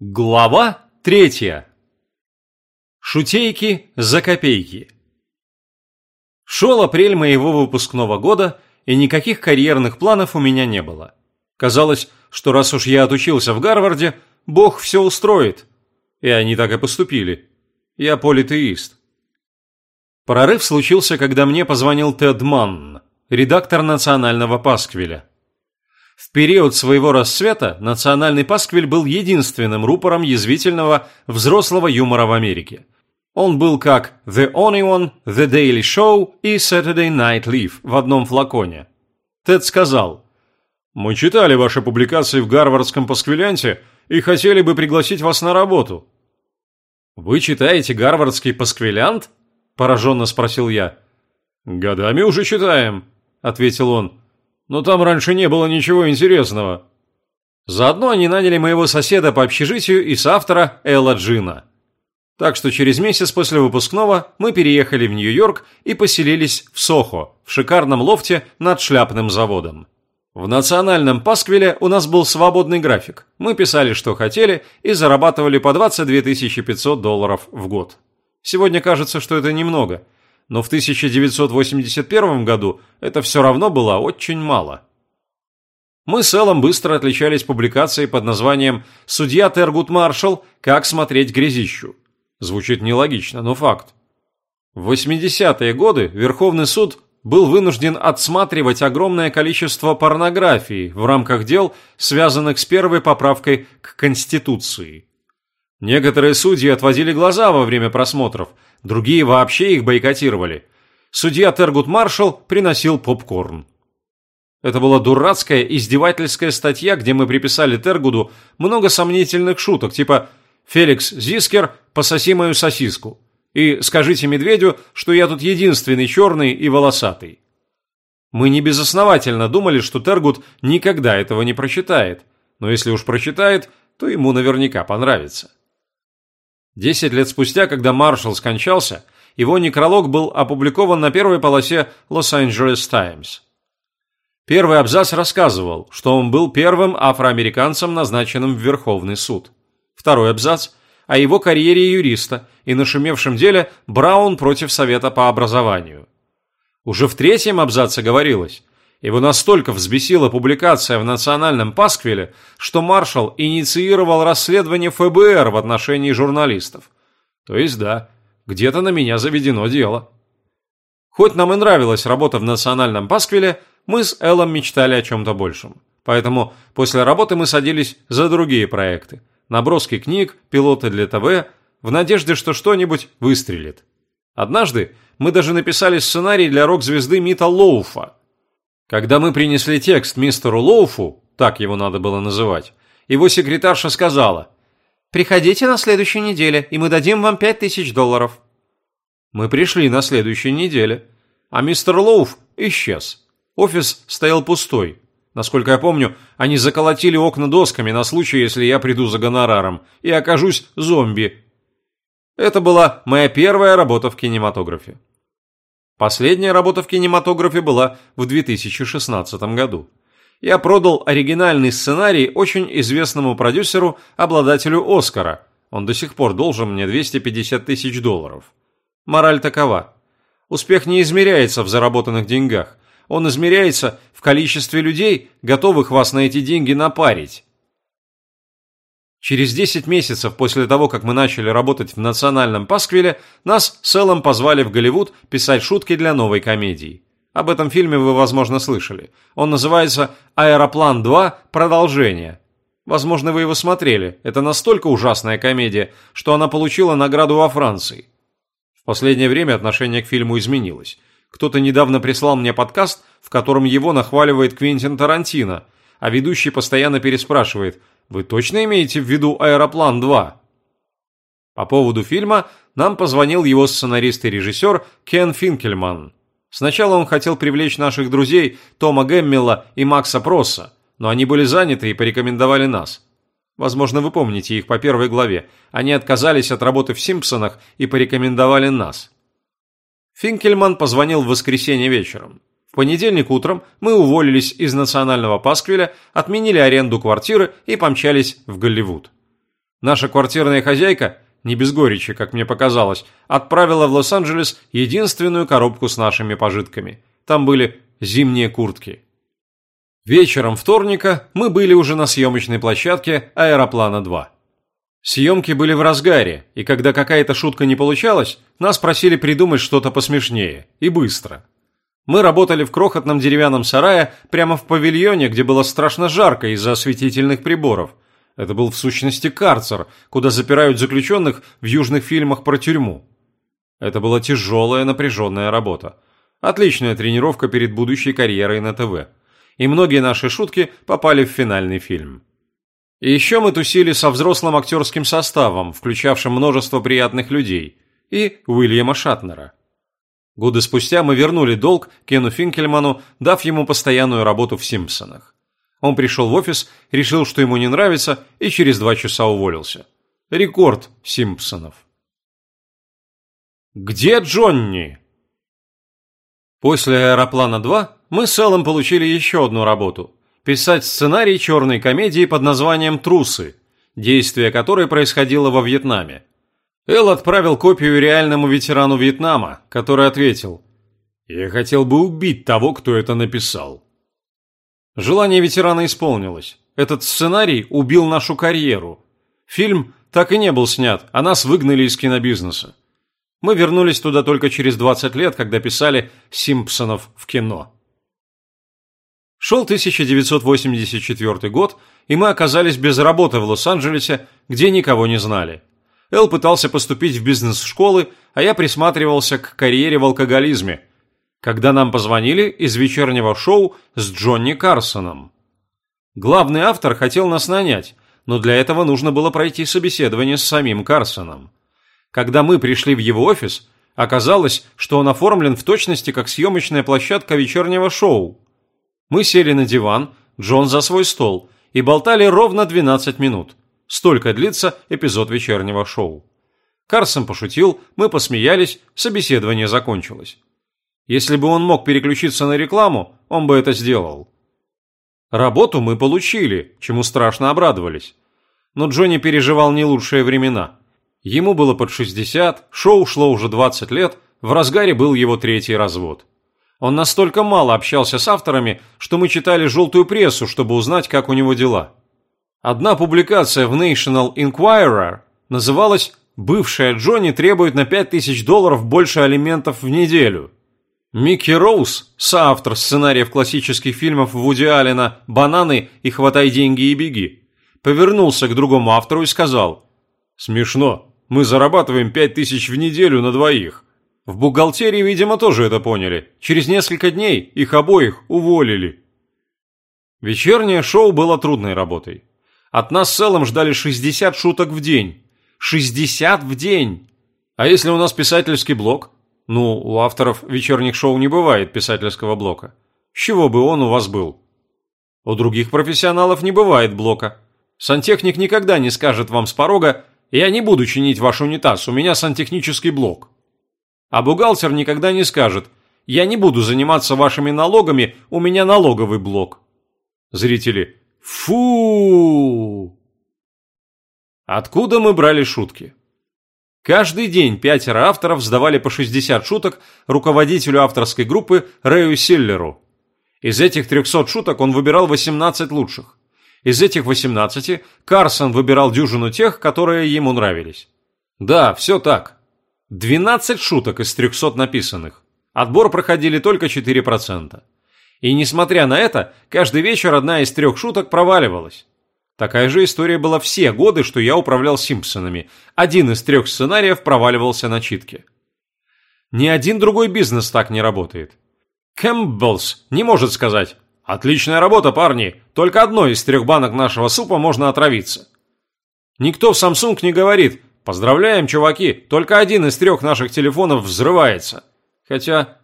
Глава третья. Шутейки за копейки. Шел апрель моего выпускного года, и никаких карьерных планов у меня не было. Казалось, что раз уж я отучился в Гарварде, Бог все устроит. И они так и поступили. Я политеист. Прорыв случился, когда мне позвонил Тед Манн, редактор национального пасквиля. В период своего расцвета национальный пасквиль был единственным рупором язвительного взрослого юмора в Америке. Он был как The Onion, The Daily Show и Saturday Night Live в одном флаконе. Тед сказал, «Мы читали ваши публикации в Гарвардском пасквилянте и хотели бы пригласить вас на работу». «Вы читаете гарвардский пасквилянт?» – пораженно спросил я. «Годами уже читаем», – ответил он но там раньше не было ничего интересного. Заодно они наняли моего соседа по общежитию и соавтора Элла Джина. Так что через месяц после выпускного мы переехали в Нью-Йорк и поселились в Сохо, в шикарном лофте над шляпным заводом. В национальном Пасквиле у нас был свободный график. Мы писали, что хотели, и зарабатывали по 22 500 долларов в год. Сегодня кажется, что это немного – но в 1981 году это все равно было очень мало. Мы с Эллом быстро отличались публикацией под названием «Судья Тергут Маршалл. Как смотреть грязищу». Звучит нелогично, но факт. В 80-е годы Верховный суд был вынужден отсматривать огромное количество порнографии в рамках дел, связанных с первой поправкой к Конституции. Некоторые судьи отводили глаза во время просмотров – другие вообще их бойкотировали. Судья Тергут Маршалл приносил попкорн. Это была дурацкая издевательская статья, где мы приписали Тергуду много сомнительных шуток, типа «Феликс Зискер, пососи мою сосиску» и «Скажите медведю, что я тут единственный черный и волосатый». Мы не безосновательно думали, что Тергут никогда этого не прочитает, но если уж прочитает, то ему наверняка понравится. Десять лет спустя, когда Маршалл скончался, его некролог был опубликован на первой полосе Los-Angeles Times. Первый абзац рассказывал, что он был первым афроамериканцем, назначенным в Верховный суд. Второй абзац – о его карьере юриста и нашумевшем деле Браун против Совета по образованию. Уже в третьем абзаце говорилось, его настолько взбесила публикация в национальном пасквиле, что маршал инициировал расследование ФБР в отношении журналистов. То есть да, где-то на меня заведено дело. Хоть нам и нравилась работа в национальном пасквиле, мы с Эллом мечтали о чем-то большем. Поэтому после работы мы садились за другие проекты. Наброски книг, пилоты для ТВ, в надежде, что что-нибудь выстрелит. Однажды мы даже написали сценарий для рок-звезды Мита Лоуфа – когда мы принесли текст мистеру Лоуфу, так его надо было называть, его секретарша сказала «Приходите на следующей неделе, и мы дадим вам пять тысяч долларов». Мы пришли на следующей неделе, а мистер Лоуф исчез. Офис стоял пустой. Насколько я помню, они заколотили окна досками на случай, если я приду за гонораром и окажусь зомби. Это была моя первая работа в кинематографе. Последняя работа в кинематографе была в 2016 году. Я продал оригинальный сценарий очень известному продюсеру, обладателю Оскара. Он до сих пор должен мне 250 тысяч долларов. Мораль такова. Успех не измеряется в заработанных деньгах. Он измеряется в количестве людей, готовых вас на эти деньги напарить. Через 10 месяцев после того, как мы начали работать в национальном пасквиле, нас с Эллом позвали в Голливуд писать шутки для новой комедии. Об этом фильме вы, возможно, слышали. Он называется «Аэроплан 2. Продолжение». Возможно, вы его смотрели. Это настолько ужасная комедия, что она получила награду во Франции. В последнее время отношение к фильму изменилось. Кто-то недавно прислал мне подкаст, в котором его нахваливает Квентин Тарантино, а ведущий постоянно переспрашивает – вы точно имеете в виду «Аэроплан 2»?» По поводу фильма нам позвонил его сценарист и режиссер Кен Финкельман. Сначала он хотел привлечь наших друзей Тома Гэммела и Макса Просса, но они были заняты и порекомендовали нас. Возможно, вы помните их по первой главе. Они отказались от работы в «Симпсонах» и порекомендовали нас. Финкельман позвонил в воскресенье вечером понедельник утром мы уволились из национального пасквиля, отменили аренду квартиры и помчались в Голливуд. Наша квартирная хозяйка, не без горечи, как мне показалось, отправила в Лос-Анджелес единственную коробку с нашими пожитками. Там были зимние куртки. Вечером вторника мы были уже на съемочной площадке «Аэроплана-2». Съемки были в разгаре, и когда какая-то шутка не получалась, нас просили придумать что-то посмешнее и быстро. Мы работали в крохотном деревянном сарае прямо в павильоне, где было страшно жарко из-за осветительных приборов. Это был в сущности карцер, куда запирают заключенных в южных фильмах про тюрьму. Это была тяжелая напряженная работа. Отличная тренировка перед будущей карьерой на ТВ. И многие наши шутки попали в финальный фильм. И еще мы тусили со взрослым актерским составом, включавшим множество приятных людей, и Уильяма Шатнера. Годы спустя мы вернули долг Кену Финкельману, дав ему постоянную работу в «Симпсонах». Он пришел в офис, решил, что ему не нравится, и через два часа уволился. Рекорд «Симпсонов». «Где Джонни?» После «Аэроплана-2» мы с Эллом получили еще одну работу – писать сценарий черной комедии под названием «Трусы», действие которой происходило во Вьетнаме. Эл отправил копию реальному ветерану Вьетнама, который ответил «Я хотел бы убить того, кто это написал». Желание ветерана исполнилось. Этот сценарий убил нашу карьеру. Фильм так и не был снят, а нас выгнали из кинобизнеса. Мы вернулись туда только через 20 лет, когда писали «Симпсонов» в кино. Шел 1984 год, и мы оказались без работы в Лос-Анджелесе, где никого не знали. Эл пытался поступить в бизнес-школы, а я присматривался к карьере в алкоголизме, когда нам позвонили из вечернего шоу с Джонни Карсоном. Главный автор хотел нас нанять, но для этого нужно было пройти собеседование с самим Карсоном. Когда мы пришли в его офис, оказалось, что он оформлен в точности как съемочная площадка вечернего шоу. Мы сели на диван, Джон за свой стол, и болтали ровно 12 минут. Столько длится эпизод вечернего шоу. Карсон пошутил, мы посмеялись, собеседование закончилось. Если бы он мог переключиться на рекламу, он бы это сделал. Работу мы получили, чему страшно обрадовались. Но Джонни переживал не лучшие времена. Ему было под 60, шоу шло уже 20 лет, в разгаре был его третий развод. Он настолько мало общался с авторами, что мы читали желтую прессу, чтобы узнать, как у него дела. Одна публикация в National Enquirer называлась «Бывшая Джонни требует на 5000 долларов больше алиментов в неделю». Микки Роуз, соавтор сценариев классических фильмов Вуди Аллена «Бананы» и «Хватай деньги и беги», повернулся к другому автору и сказал «Смешно, мы зарабатываем 5000 в неделю на двоих». В бухгалтерии, видимо, тоже это поняли. Через несколько дней их обоих уволили. Вечернее шоу было трудной работой. От нас в целом ждали 60 шуток в день. 60 в день! А если у нас писательский блок? Ну, у авторов вечерних шоу не бывает писательского блока. С чего бы он у вас был? У других профессионалов не бывает блока. Сантехник никогда не скажет вам с порога «Я не буду чинить ваш унитаз, у меня сантехнический блок». А бухгалтер никогда не скажет «Я не буду заниматься вашими налогами, у меня налоговый блок». Зрители Фу! Откуда мы брали шутки? Каждый день пятеро авторов сдавали по 60 шуток руководителю авторской группы Рэю Силлеру. Из этих 300 шуток он выбирал 18 лучших. Из этих 18 Карсон выбирал дюжину тех, которые ему нравились. Да, все так. 12 шуток из 300 написанных. Отбор проходили только 4%. И несмотря на это, каждый вечер одна из трех шуток проваливалась. Такая же история была все годы, что я управлял Симпсонами. Один из трех сценариев проваливался на читке. Ни один другой бизнес так не работает. Campbell's не может сказать «Отличная работа, парни, только одной из трех банок нашего супа можно отравиться». Никто в Samsung не говорит «Поздравляем, чуваки, только один из трех наших телефонов взрывается». Хотя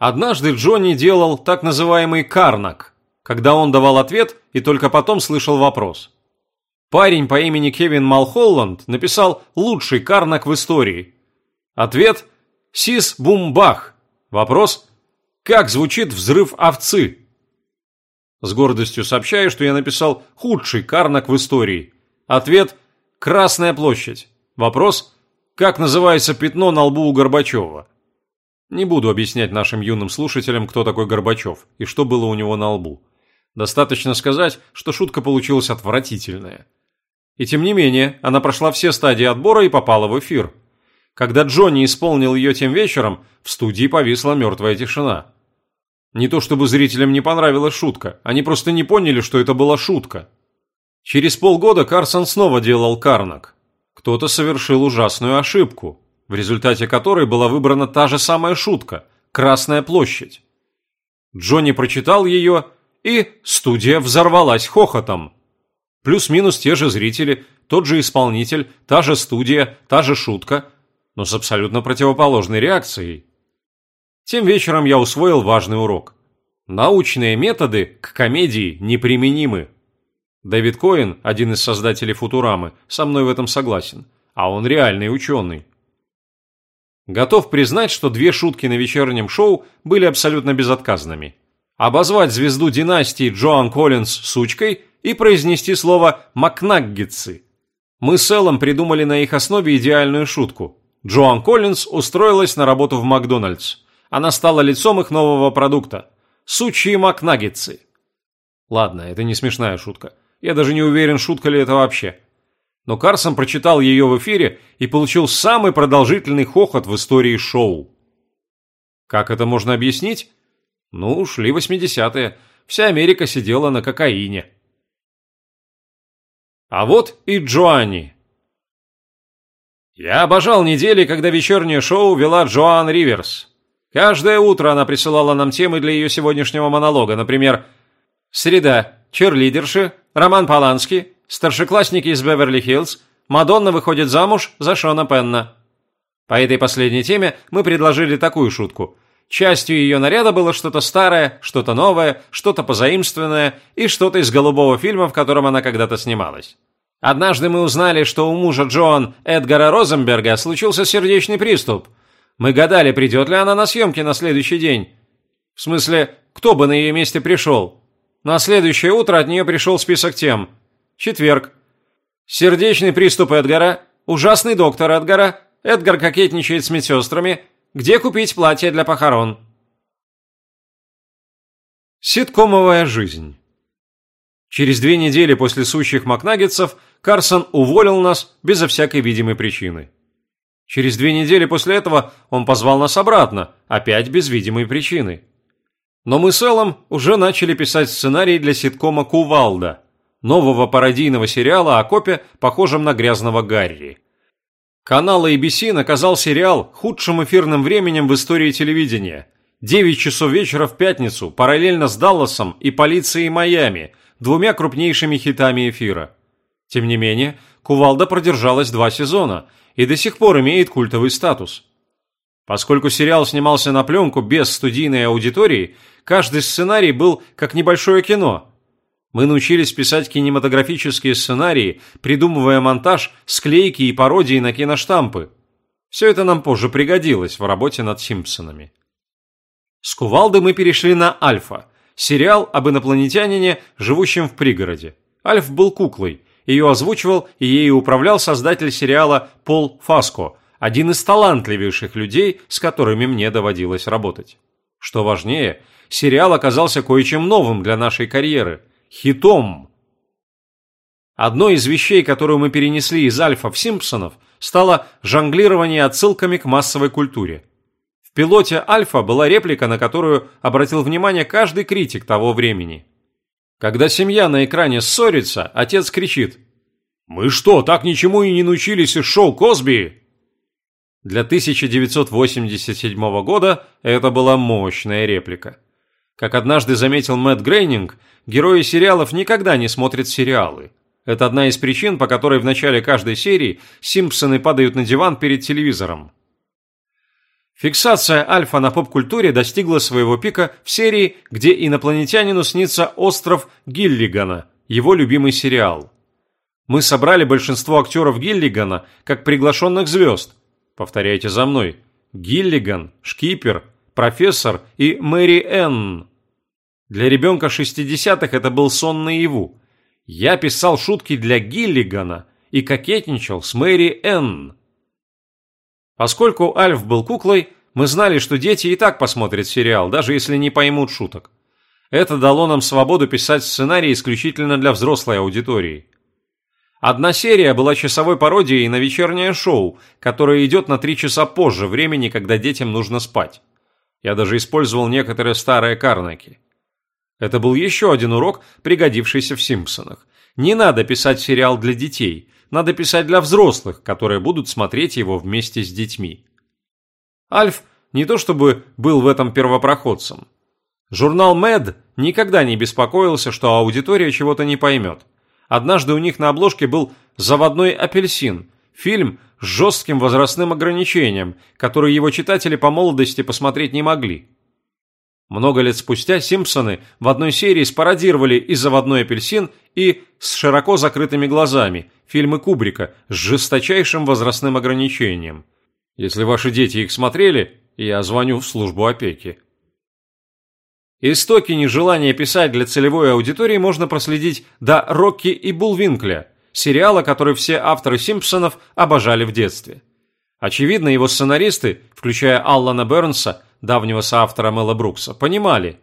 Однажды Джонни делал так называемый карнак, когда он давал ответ и только потом слышал вопрос. Парень по имени Кевин Малхолланд написал лучший карнак в истории. Ответ – «Сис бум бах». Вопрос – «Как звучит взрыв овцы?» С гордостью сообщаю, что я написал худший карнак в истории. Ответ Красная площадь. Вопрос – как называется пятно на лбу у Горбачева? Не буду объяснять нашим юным слушателям, кто такой Горбачев и что было у него на лбу. Достаточно сказать, что шутка получилась отвратительная. И тем не менее, она прошла все стадии отбора и попала в эфир. Когда Джонни исполнил ее тем вечером, в студии повисла мертвая тишина. Не то чтобы зрителям не понравилась шутка, они просто не поняли, что это была шутка. Через полгода Карсон снова делал Карнак. Кто-то совершил ужасную ошибку, в результате которой была выбрана та же самая шутка – Красная площадь. Джонни прочитал ее, и студия взорвалась хохотом. Плюс-минус те же зрители, тот же исполнитель, та же студия, та же шутка, но с абсолютно противоположной реакцией. Тем вечером я усвоил важный урок. Научные методы к комедии неприменимы. Дэвид Коэн, один из создателей Футурамы, со мной в этом согласен, а он реальный ученый. Готов признать, что две шутки на вечернем шоу были абсолютно безотказными. Обозвать звезду династии Джоан Коллинз сучкой и произнести слово «макнаггетсы». Мы с Эллом придумали на их основе идеальную шутку. Джоан Коллинз устроилась на работу в Макдональдс. Она стала лицом их нового продукта – сучьи макнаггетсы. Ладно, это не смешная шутка. Я даже не уверен, шутка ли это вообще. Но Карсон прочитал ее в эфире и получил самый продолжительный хохот в истории шоу. Как это можно объяснить? Ну, шли 80-е. Вся Америка сидела на кокаине. А вот и Джоанни. Я обожал недели, когда вечернее шоу вела Джоан Риверс. Каждое утро она присылала нам темы для ее сегодняшнего монолога, например, «Среда. Черлидерши. Роман Полански, старшеклассники из Беверли-Хиллз, Мадонна выходит замуж за Шона Пенна. По этой последней теме мы предложили такую шутку. Частью ее наряда было что-то старое, что-то новое, что-то позаимствованное и что-то из голубого фильма, в котором она когда-то снималась. Однажды мы узнали, что у мужа Джоан Эдгара Розенберга случился сердечный приступ. Мы гадали, придет ли она на съемки на следующий день. В смысле, кто бы на ее месте пришел. На следующее утро от нее пришел список тем. Четверг. Сердечный приступ Эдгара. Ужасный доктор Эдгара. Эдгар кокетничает с медсестрами. Где купить платье для похорон? Ситкомовая жизнь. Через две недели после сущих Макнаггетсов Карсон уволил нас безо всякой видимой причины. Через две недели после этого он позвал нас обратно, опять без видимой причины. Но мы с Эллом уже начали писать сценарий для ситкома «Кувалда», нового пародийного сериала о копе, похожем на грязного Гарри. Канал ABC наказал сериал худшим эфирным временем в истории телевидения. 9 часов вечера в пятницу, параллельно с Далласом и полицией Майами, двумя крупнейшими хитами эфира. Тем не менее, Кувалда продержалась два сезона и до сих пор имеет культовый статус. Поскольку сериал снимался на пленку без студийной аудитории, Каждый сценарий был как небольшое кино. Мы научились писать кинематографические сценарии, придумывая монтаж, склейки и пародии на киноштампы. Все это нам позже пригодилось в работе над «Симпсонами». С Кувалды мы перешли на «Альфа», сериал об инопланетянине, живущем в пригороде. Альф был куклой, ее озвучивал и ею управлял создатель сериала Пол Фаско, один из талантливейших людей, с которыми мне доводилось работать. Что важнее, сериал оказался кое-чем новым для нашей карьеры – хитом. Одной из вещей, которую мы перенесли из Альфа в Симпсонов, стало жонглирование отсылками к массовой культуре. В пилоте Альфа была реплика, на которую обратил внимание каждый критик того времени. Когда семья на экране ссорится, отец кричит «Мы что, так ничему и не научились из шоу Косби?» Для 1987 года это была мощная реплика. Как однажды заметил Мэтт Грейнинг, герои сериалов никогда не смотрят сериалы. Это одна из причин, по которой в начале каждой серии Симпсоны падают на диван перед телевизором. Фиксация альфа на поп-культуре достигла своего пика в серии, где инопланетянину снится остров Гиллигана, его любимый сериал. Мы собрали большинство актеров Гиллигана как приглашенных звезд, Повторяйте за мной. Гиллиган, Шкипер, профессор и Мэри Энн. Для ребенка 60-х это был сон наяву. Я писал шутки для Гиллигана, и кокетничал с Мэри Энн. Поскольку Альф был куклой, мы знали, что дети и так посмотрят сериал, даже если не поймут шуток. Это дало нам свободу писать сценарии исключительно для взрослой аудитории. Одна серия была часовой пародией на вечернее шоу, которое идет на три часа позже времени, когда детям нужно спать. Я даже использовал некоторые старые карнаки. Это был еще один урок, пригодившийся в «Симпсонах». Не надо писать сериал для детей, надо писать для взрослых, которые будут смотреть его вместе с детьми. Альф не то чтобы был в этом первопроходцем. Журнал Mad никогда не беспокоился, что аудитория чего-то не поймет. Однажды у них на обложке был «Заводной апельсин», фильм с жестким возрастным ограничением, который его читатели по молодости посмотреть не могли. Много лет спустя «Симпсоны» в одной серии спародировали и «Заводной апельсин», и «С широко закрытыми глазами» фильмы Кубрика с жесточайшим возрастным ограничением. Если ваши дети их смотрели, я звоню в службу опеки. Истоки нежелания писать для целевой аудитории можно проследить до «Рокки и Булвинкля», сериала, который все авторы «Симпсонов» обожали в детстве. Очевидно, его сценаристы, включая Аллана Бернса, давнего соавтора Мэла Брукса, понимали.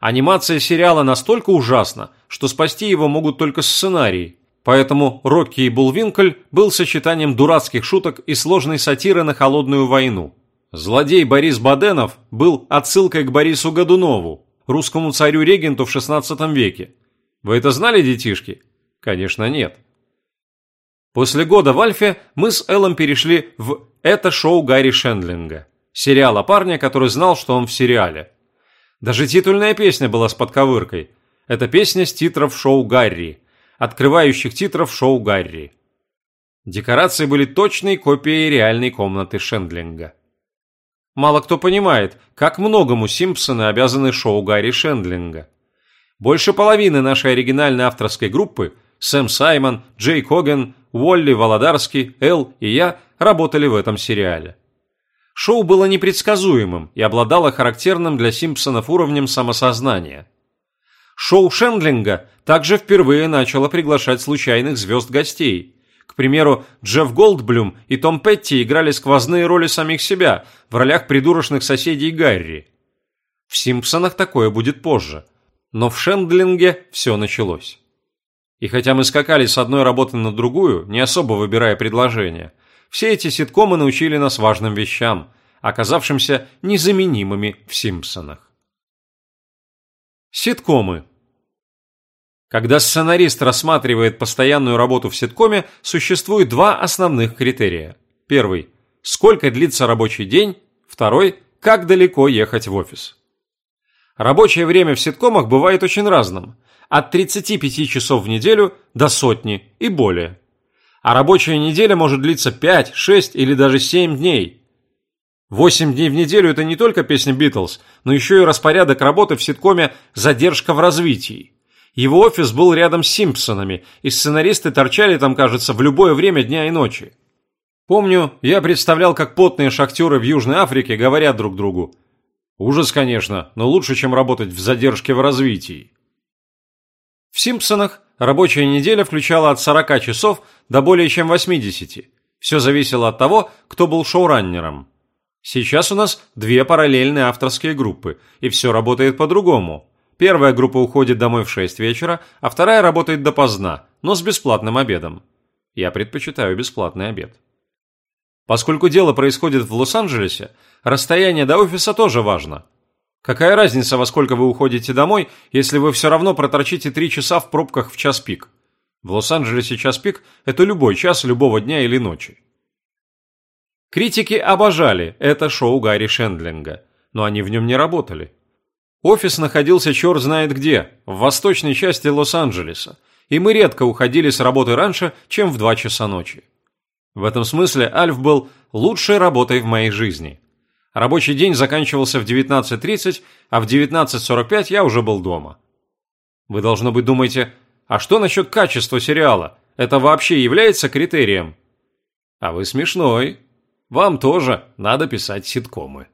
Анимация сериала настолько ужасна, что спасти его могут только сценарии. Поэтому «Рокки и Булвинкль» был сочетанием дурацких шуток и сложной сатиры на холодную войну. Злодей Борис Баденов был отсылкой к Борису Годунову, русскому царю-регенту в XVI веке. Вы это знали, детишки? Конечно, нет. После года в Альфе мы с Эллом перешли в «Это шоу Гарри Шендлинга», сериал о парне, который знал, что он в сериале. Даже титульная песня была с подковыркой. Это песня с титров шоу Гарри, открывающих титров шоу Гарри. Декорации были точной копией реальной комнаты Шендлинга. Мало кто понимает, как многому Симпсоны обязаны шоу Гарри Шендлинга. Больше половины нашей оригинальной авторской группы Сэм Саймон, Джей Коген, Уолли Володарский, Эл и я работали в этом сериале. Шоу было непредсказуемым и обладало характерным для Симпсонов уровнем самосознания. Шоу Шендлинга также впервые начало приглашать случайных звезд гостей, к примеру, Джефф Голдблюм и Том Петти играли сквозные роли самих себя в ролях придурочных соседей Гарри. В «Симпсонах» такое будет позже, но в Шендлинге все началось. И хотя мы скакали с одной работы на другую, не особо выбирая предложения, все эти ситкомы научили нас важным вещам, оказавшимся незаменимыми в «Симпсонах». Ситкомы – когда сценарист рассматривает постоянную работу в ситкоме, существует два основных критерия. Первый – сколько длится рабочий день, второй – как далеко ехать в офис. Рабочее время в ситкомах бывает очень разным – от 35 часов в неделю до сотни и более. А рабочая неделя может длиться 5, 6 или даже 7 дней. 8 дней в неделю – это не только песня Битлз, но еще и распорядок работы в ситкоме «Задержка в развитии». Его офис был рядом с Симпсонами, и сценаристы торчали там, кажется, в любое время дня и ночи. Помню, я представлял, как потные шахтеры в Южной Африке говорят друг другу. Ужас, конечно, но лучше, чем работать в задержке в развитии. В «Симпсонах» рабочая неделя включала от 40 часов до более чем 80. Все зависело от того, кто был шоураннером. Сейчас у нас две параллельные авторские группы, и все работает по-другому. Первая группа уходит домой в 6 вечера, а вторая работает допоздна, но с бесплатным обедом. Я предпочитаю бесплатный обед. Поскольку дело происходит в Лос-Анджелесе, расстояние до офиса тоже важно. Какая разница, во сколько вы уходите домой, если вы все равно проторчите 3 часа в пробках в час пик? В Лос-Анджелесе час пик – это любой час любого дня или ночи. Критики обожали это шоу Гарри Шендлинга, но они в нем не работали. Офис находился черт знает где, в восточной части Лос-Анджелеса, и мы редко уходили с работы раньше, чем в 2 часа ночи. В этом смысле Альф был лучшей работой в моей жизни. Рабочий день заканчивался в 19.30, а в 19.45 я уже был дома. Вы, должно быть, думаете, а что насчет качества сериала? Это вообще является критерием? А вы смешной. Вам тоже надо писать ситкомы.